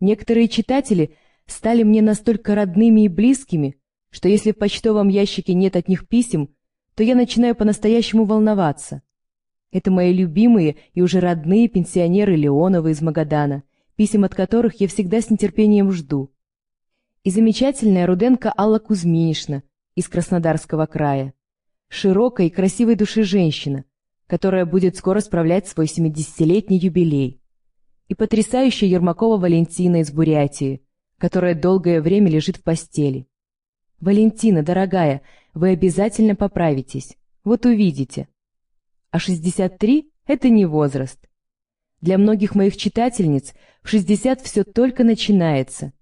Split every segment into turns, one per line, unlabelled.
Некоторые читатели стали мне настолько родными и близкими, что если в почтовом ящике нет от них писем, то я начинаю по-настоящему волноваться. Это мои любимые и уже родные пенсионеры Леонова из Магадана, писем от которых я всегда с нетерпением жду. И замечательная Руденко Алла Кузьминишна из Краснодарского края. Широкой и красивой души женщина, которая будет скоро справлять свой 70-летний юбилей. И потрясающая Ермакова Валентина из Бурятии, которая долгое время лежит в постели. Валентина, дорогая, вы обязательно поправитесь. Вот увидите. А 63 – это не возраст. Для многих моих читательниц в 60 все только начинается.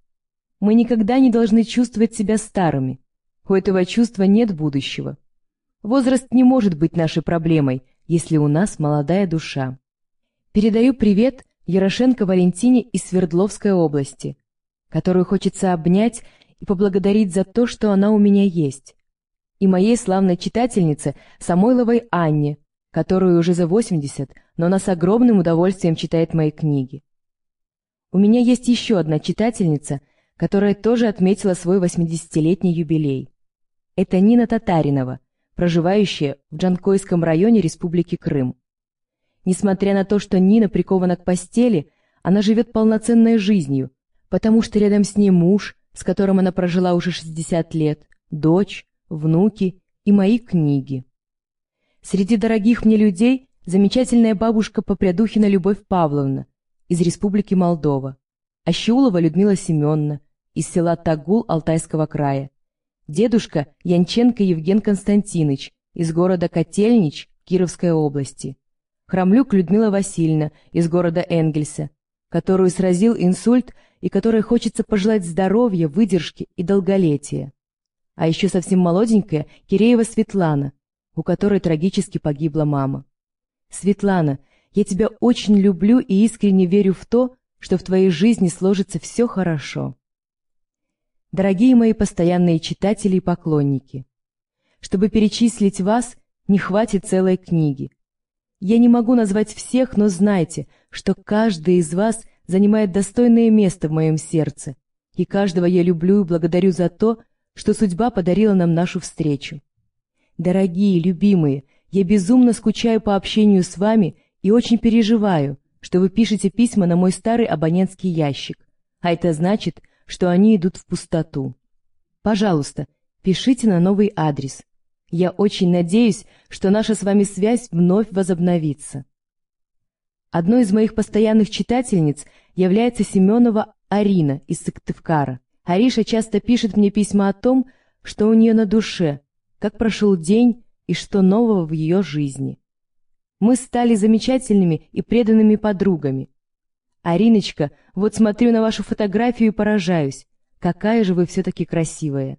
Мы никогда не должны чувствовать себя старыми. У этого чувства нет будущего. Возраст не может быть нашей проблемой, если у нас молодая душа. Передаю привет Ярошенко Валентине из Свердловской области, которую хочется обнять и поблагодарить за то, что она у меня есть, и моей славной читательнице Самойловой Анне, которую уже за 80, но она с огромным удовольствием читает мои книги. У меня есть еще одна читательница, которая тоже отметила свой 80-летний юбилей. Это Нина Татаринова, проживающая в Джанкойском районе Республики Крым. Несмотря на то, что Нина прикована к постели, она живет полноценной жизнью, потому что рядом с ней муж, с которым она прожила уже 60 лет, дочь, внуки и мои книги. Среди дорогих мне людей замечательная бабушка Попрядухина Любовь Павловна из Республики Молдова, Ащеулова Людмила Семеновна из села Тагул Алтайского края, дедушка Янченко Евген Константинович из города Котельнич Кировской области, Храмлюк Людмила Васильевна из города Энгельса, которую сразил инсульт и которой хочется пожелать здоровья, выдержки и долголетия. А еще совсем молоденькая Киреева Светлана, у которой трагически погибла мама. Светлана, я тебя очень люблю и искренне верю в то, что в твоей жизни сложится все хорошо. Дорогие мои постоянные читатели и поклонники, чтобы перечислить вас, не хватит целой книги. Я не могу назвать всех, но знайте, что каждый из вас занимает достойное место в моем сердце, и каждого я люблю и благодарю за то, что судьба подарила нам нашу встречу. Дорогие, любимые, я безумно скучаю по общению с вами и очень переживаю, что вы пишете письма на мой старый абонентский ящик, а это значит, что они идут в пустоту. Пожалуйста, пишите на новый адрес. Я очень надеюсь, что наша с вами связь вновь возобновится. Одной из моих постоянных читательниц является Семенова Арина из Сыктывкара. Ариша часто пишет мне письма о том, что у нее на душе, как прошел день и что нового в ее жизни. Мы стали замечательными и преданными подругами. Ариночка, вот смотрю на вашу фотографию и поражаюсь. Какая же вы все-таки красивая.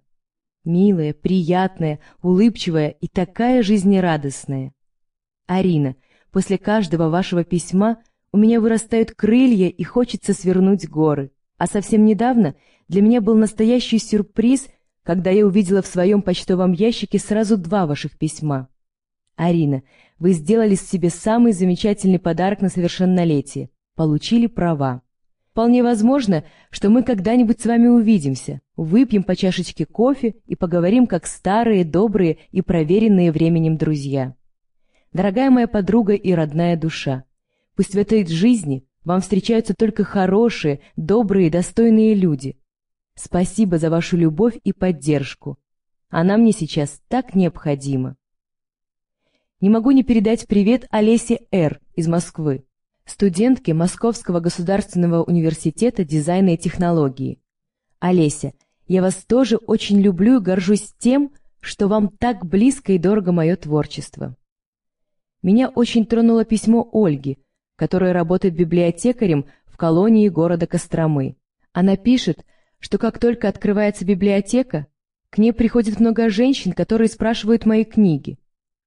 Милая, приятная, улыбчивая и такая жизнерадостная. Арина — После каждого вашего письма у меня вырастают крылья и хочется свернуть горы. А совсем недавно для меня был настоящий сюрприз, когда я увидела в своем почтовом ящике сразу два ваших письма. Арина, вы сделали себе самый замечательный подарок на совершеннолетие. Получили права. Вполне возможно, что мы когда-нибудь с вами увидимся, выпьем по чашечке кофе и поговорим как старые, добрые и проверенные временем друзья. Дорогая моя подруга и родная душа, пусть в этой жизни вам встречаются только хорошие, добрые, достойные люди. Спасибо за вашу любовь и поддержку. Она мне сейчас так необходима. Не могу не передать привет Олесе Р. из Москвы, студентке Московского государственного университета дизайна и технологии. Олеся, я вас тоже очень люблю и горжусь тем, что вам так близко и дорого мое творчество. Меня очень тронуло письмо Ольги, которая работает библиотекарем в колонии города Костромы. Она пишет, что как только открывается библиотека, к ней приходит много женщин, которые спрашивают мои книги.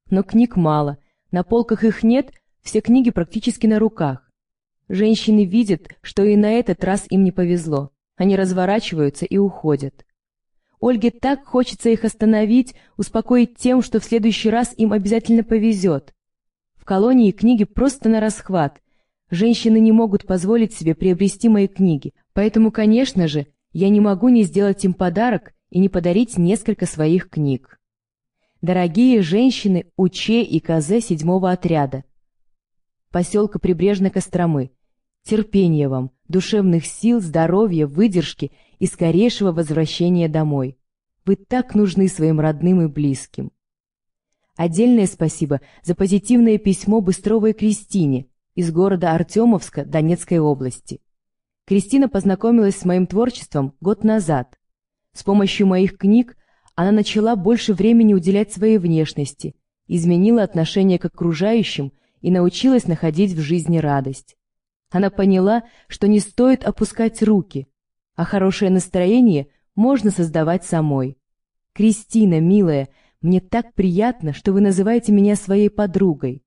Но книг мало, на полках их нет, все книги практически на руках. Женщины видят, что и на этот раз им не повезло. Они разворачиваются и уходят. Ольге так хочется их остановить, успокоить тем, что в следующий раз им обязательно повезет. В колонии книги просто на расхват. Женщины не могут позволить себе приобрести мои книги, Поэтому, конечно же, я не могу не сделать им подарок и не подарить несколько своих книг. Дорогие женщины УЧ и КЗ седьмого отряда, поселка Прибрежной Костромы, терпения вам, душевных сил, здоровья, выдержки и скорейшего возвращения домой. Вы так нужны своим родным и близким. Отдельное спасибо за позитивное письмо Быстровой Кристине из города Артемовска Донецкой области. Кристина познакомилась с моим творчеством год назад. С помощью моих книг она начала больше времени уделять своей внешности, изменила отношение к окружающим и научилась находить в жизни радость. Она поняла, что не стоит опускать руки, а хорошее настроение можно создавать самой. «Кристина, милая, мне так приятно, что вы называете меня своей подругой.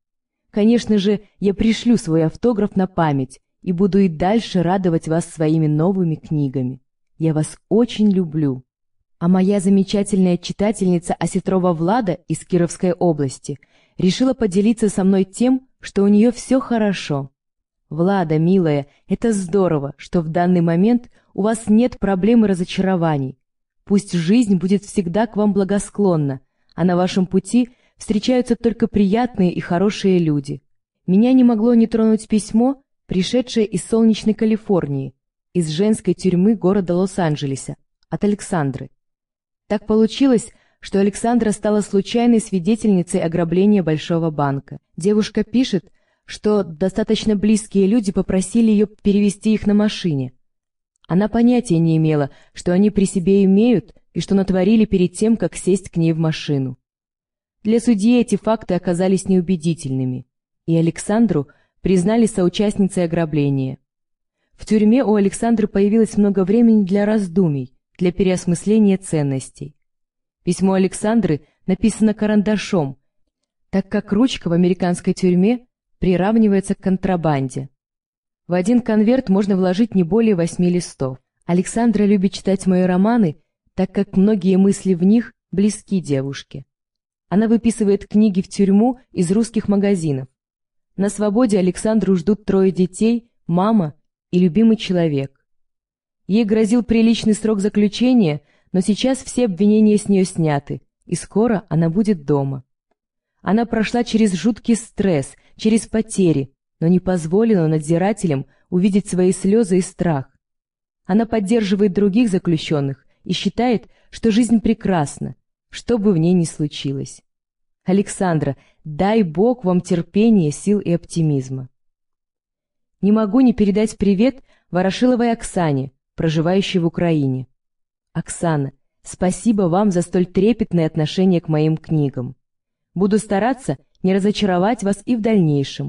Конечно же, я пришлю свой автограф на память и буду и дальше радовать вас своими новыми книгами. Я вас очень люблю». А моя замечательная читательница Осетрова Влада из Кировской области решила поделиться со мной тем, что у нее все хорошо. «Влада, милая, это здорово, что в данный момент у вас нет проблем и разочарований. Пусть жизнь будет всегда к вам благосклонна, а на вашем пути встречаются только приятные и хорошие люди. Меня не могло не тронуть письмо, пришедшее из солнечной Калифорнии, из женской тюрьмы города Лос-Анджелеса, от Александры. Так получилось, что Александра стала случайной свидетельницей ограбления Большого банка. Девушка пишет, что достаточно близкие люди попросили ее перевести их на машине. Она понятия не имела, что они при себе имеют и что натворили перед тем, как сесть к ней в машину. Для судьи эти факты оказались неубедительными, и Александру признали соучастницей ограбления. В тюрьме у Александры появилось много времени для раздумий, для переосмысления ценностей. Письмо Александры написано карандашом, так как ручка в американской тюрьме приравнивается к контрабанде. В один конверт можно вложить не более восьми листов. Александра любит читать мои романы, так как многие мысли в них близки девушке. Она выписывает книги в тюрьму из русских магазинов. На свободе Александру ждут трое детей, мама и любимый человек. Ей грозил приличный срок заключения, но сейчас все обвинения с нее сняты, и скоро она будет дома. Она прошла через жуткий стресс, через потери, но не позволила надзирателям увидеть свои слезы и страх. Она поддерживает других заключенных и считает, что жизнь прекрасна, что бы в ней ни случилось. Александра, дай Бог вам терпения, сил и оптимизма. Не могу не передать привет Ворошиловой Оксане, проживающей в Украине. Оксана, спасибо вам за столь трепетное отношение к моим книгам. Буду стараться не разочаровать вас и в дальнейшем.